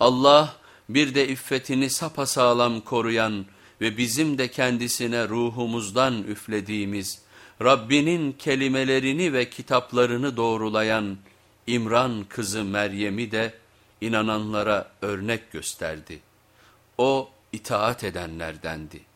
Allah bir de iffetini sapasağlam koruyan ve bizim de kendisine ruhumuzdan üflediğimiz Rabbinin kelimelerini ve kitaplarını doğrulayan İmran kızı Meryem'i de inananlara örnek gösterdi. O itaat edenlerdendi.